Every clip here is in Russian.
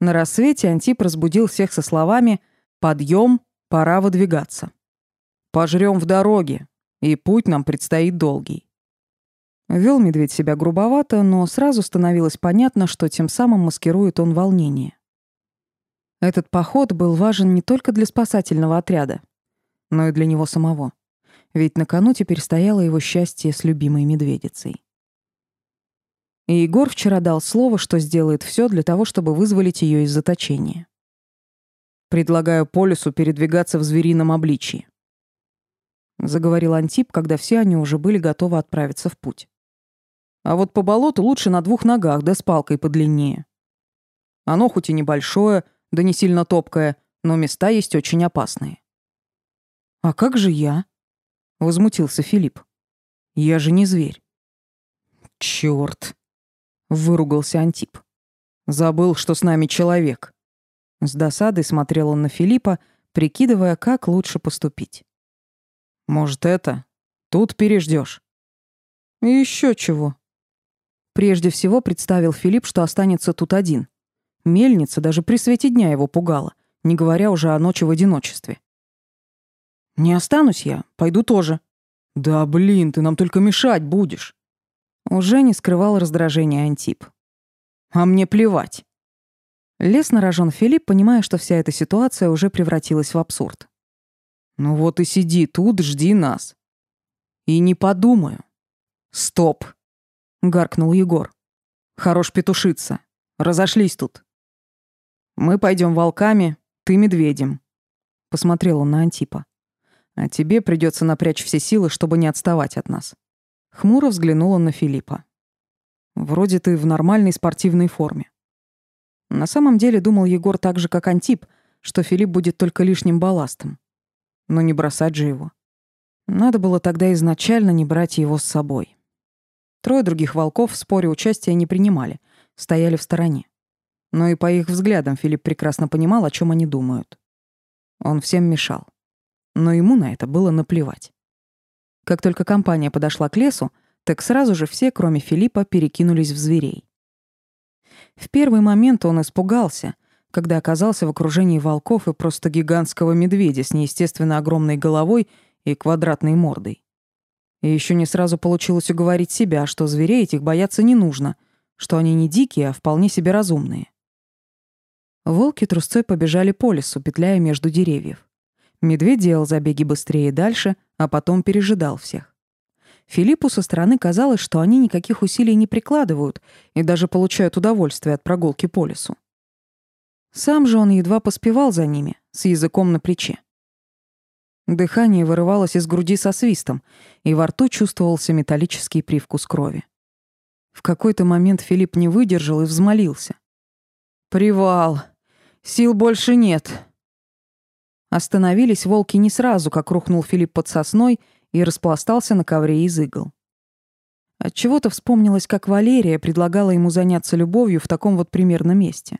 На рассвете Антип разбудил всех со словами «Подъем, пора выдвигаться». «Пожрем в дороге, и путь нам предстоит долгий». Вел медведь себя грубовато, но сразу становилось понятно, что тем самым маскирует он волнение. Этот поход был важен не только для спасательного отряда, но и для него самого. Ведь на кону теперь стояло его счастье с любимой медведицей. И Егор вчера дал слово, что сделает все для того, чтобы вызволить ее из заточения. «Предлагаю Полюсу передвигаться в зверином обличии», — заговорил Антип, когда все они уже были готовы отправиться в путь. «А вот по болоту лучше на двух ногах, да с палкой подлиннее. Оно хоть и небольшое, да не сильно топкое, но места есть очень опасные. «А как же я?» — возмутился Филипп. «Я же не зверь». «Чёрт!» — выругался Антип. «Забыл, что с нами человек». С досадой смотрел он на Филиппа, прикидывая, как лучше поступить. «Может, это? Тут переждешь. «И ещё чего?» Прежде всего представил Филипп, что останется тут один — Мельница даже при свете дня его пугала, не говоря уже о ночи в одиночестве. «Не останусь я, пойду тоже». «Да блин, ты нам только мешать будешь». Уже не скрывал раздражения Антип. «А мне плевать». Лес на рожон Филипп, понимая, что вся эта ситуация уже превратилась в абсурд. «Ну вот и сиди тут, жди нас». «И не подумаю». «Стоп!» — гаркнул Егор. «Хорош петушиться. Разошлись тут». Мы пойдем волками, ты медведем. Посмотрел он на Антипа. А тебе придется напрячь все силы, чтобы не отставать от нас. Хмуро взглянул он на Филиппа. Вроде ты в нормальной спортивной форме. На самом деле думал Егор так же, как Антип, что Филипп будет только лишним балластом. Но не бросать же его. Надо было тогда изначально не брать его с собой. Трое других волков в споре участия не принимали, стояли в стороне. Но и по их взглядам Филипп прекрасно понимал, о чем они думают. Он всем мешал. Но ему на это было наплевать. Как только компания подошла к лесу, так сразу же все, кроме Филиппа, перекинулись в зверей. В первый момент он испугался, когда оказался в окружении волков и просто гигантского медведя с неестественно огромной головой и квадратной мордой. И еще не сразу получилось уговорить себя, что зверей этих бояться не нужно, что они не дикие, а вполне себе разумные. Волки трусцой побежали по лесу, петляя между деревьев. Медведь делал забеги быстрее и дальше, а потом пережидал всех. Филиппу со стороны казалось, что они никаких усилий не прикладывают и даже получают удовольствие от прогулки по лесу. Сам же он едва поспевал за ними, с языком на плече. Дыхание вырывалось из груди со свистом, и во рту чувствовался металлический привкус крови. В какой-то момент Филипп не выдержал и взмолился. «Привал. Сил больше нет». Остановились волки не сразу, как рухнул Филипп под сосной и распластался на ковре из игл. Отчего-то вспомнилось, как Валерия предлагала ему заняться любовью в таком вот примерно месте.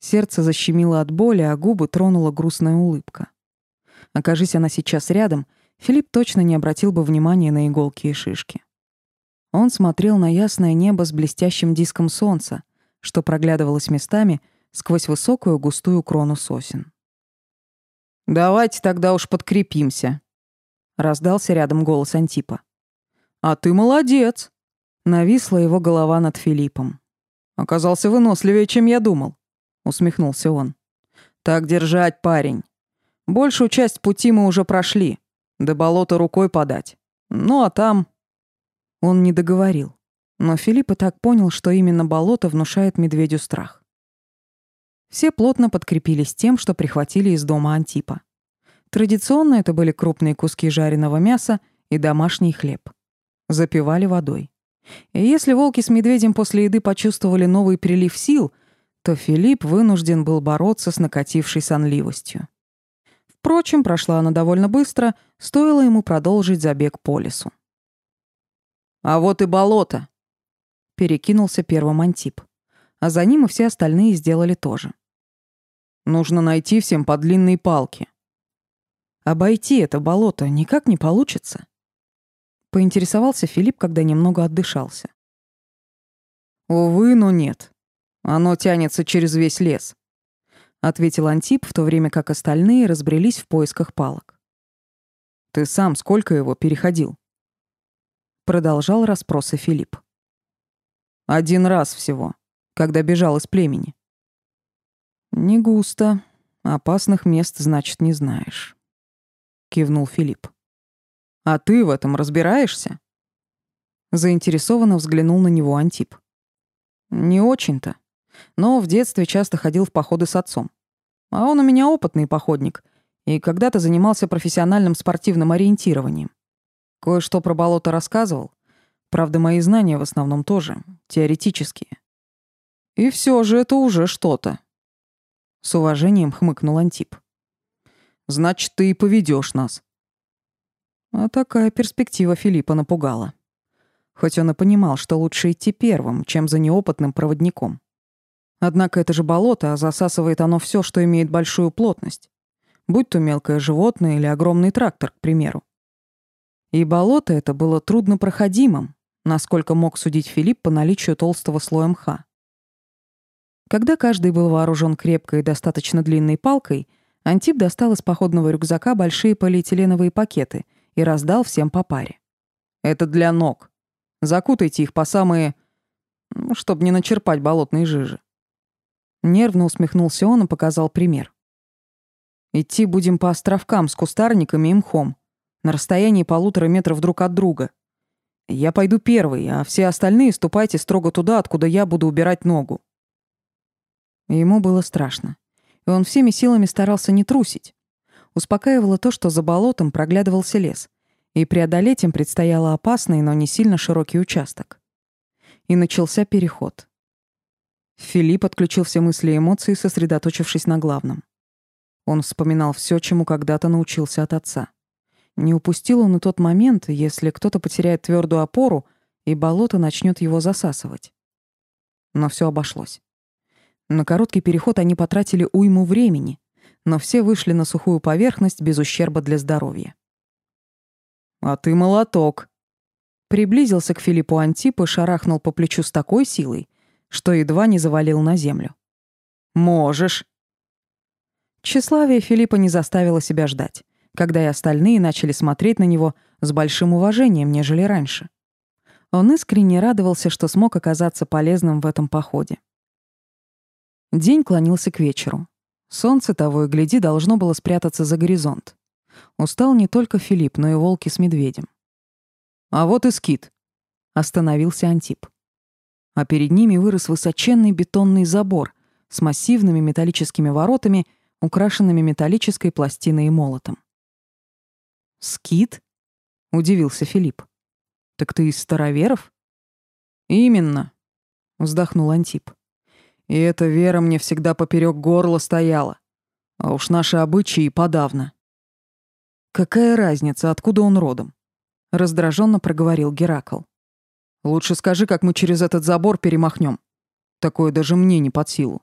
Сердце защемило от боли, а губы тронула грустная улыбка. Окажись она сейчас рядом, Филипп точно не обратил бы внимания на иголки и шишки. Он смотрел на ясное небо с блестящим диском солнца, что проглядывалось местами сквозь высокую густую крону сосен. «Давайте тогда уж подкрепимся», — раздался рядом голос Антипа. «А ты молодец!» — нависла его голова над Филиппом. «Оказался выносливее, чем я думал», — усмехнулся он. «Так держать, парень. Большую часть пути мы уже прошли. До болота рукой подать. Ну а там...» Он не договорил. Но Филипп и так понял, что именно болото внушает медведю страх. Все плотно подкрепились тем, что прихватили из дома Антипа. Традиционно это были крупные куски жареного мяса и домашний хлеб. Запивали водой. И если волки с медведем после еды почувствовали новый прилив сил, то Филипп вынужден был бороться с накатившей сонливостью. Впрочем, прошла она довольно быстро, стоило ему продолжить забег по лесу. «А вот и болото», Перекинулся первым Антип. А за ним и все остальные сделали то же. Нужно найти всем по длинной палке. Обойти это болото никак не получится. Поинтересовался Филипп, когда немного отдышался. Увы, но нет. Оно тянется через весь лес», — ответил Антип, в то время как остальные разбрелись в поисках палок. «Ты сам сколько его переходил?» Продолжал расспросы Филипп. «Один раз всего, когда бежал из племени». «Не густо. Опасных мест, значит, не знаешь», — кивнул Филипп. «А ты в этом разбираешься?» Заинтересованно взглянул на него Антип. «Не очень-то но в детстве часто ходил в походы с отцом. А он у меня опытный походник и когда-то занимался профессиональным спортивным ориентированием. Кое-что про болото рассказывал. Правда, мои знания в основном тоже теоретические. И все же это уже что-то. С уважением хмыкнул Антип. Значит, ты и поведешь нас. А такая перспектива Филиппа напугала. Хоть он и понимал, что лучше идти первым, чем за неопытным проводником. Однако это же болото, а засасывает оно все, что имеет большую плотность. Будь то мелкое животное или огромный трактор, к примеру. И болото это было труднопроходимым, насколько мог судить Филипп по наличию толстого слоя мха. Когда каждый был вооружен крепкой и достаточно длинной палкой, Антип достал из походного рюкзака большие полиэтиленовые пакеты и раздал всем по паре. «Это для ног. Закутайте их по самые... Ну, чтобы не начерпать болотной жижи. Нервно усмехнулся он и показал пример. Идти будем по островкам с кустарниками и мхом, на расстоянии полутора метров друг от друга. Я пойду первый, а все остальные ступайте строго туда, откуда я буду убирать ногу. Ему было страшно, и он всеми силами старался не трусить. Успокаивало то, что за болотом проглядывался лес, и преодолеть им предстояло опасный, но не сильно широкий участок. И начался переход. Филипп отключил все мысли и эмоции, сосредоточившись на главном. Он вспоминал все, чему когда-то научился от отца. Не упустил он и тот момент, если кто-то потеряет твердую опору, и болото начнет его засасывать. Но все обошлось. На короткий переход они потратили уйму времени, но все вышли на сухую поверхность без ущерба для здоровья. «А ты молоток!» Приблизился к Филиппу Антип и шарахнул по плечу с такой силой, что едва не завалил на землю. «Можешь». Тщеславие Филиппа не заставило себя ждать, когда и остальные начали смотреть на него с большим уважением, нежели раньше. Он искренне радовался, что смог оказаться полезным в этом походе. День клонился к вечеру. Солнце того и гляди должно было спрятаться за горизонт. Устал не только Филипп, но и волки с медведем. «А вот и скит», — остановился Антип а перед ними вырос высоченный бетонный забор с массивными металлическими воротами, украшенными металлической пластиной и молотом. «Скит?» — удивился Филипп. «Так ты из староверов?» «Именно», — вздохнул Антип. «И эта вера мне всегда поперек горла стояла. А уж наши обычаи подавно». «Какая разница, откуда он родом?» — раздраженно проговорил Геракл. Лучше скажи, как мы через этот забор перемахнем. Такое даже мне не под силу.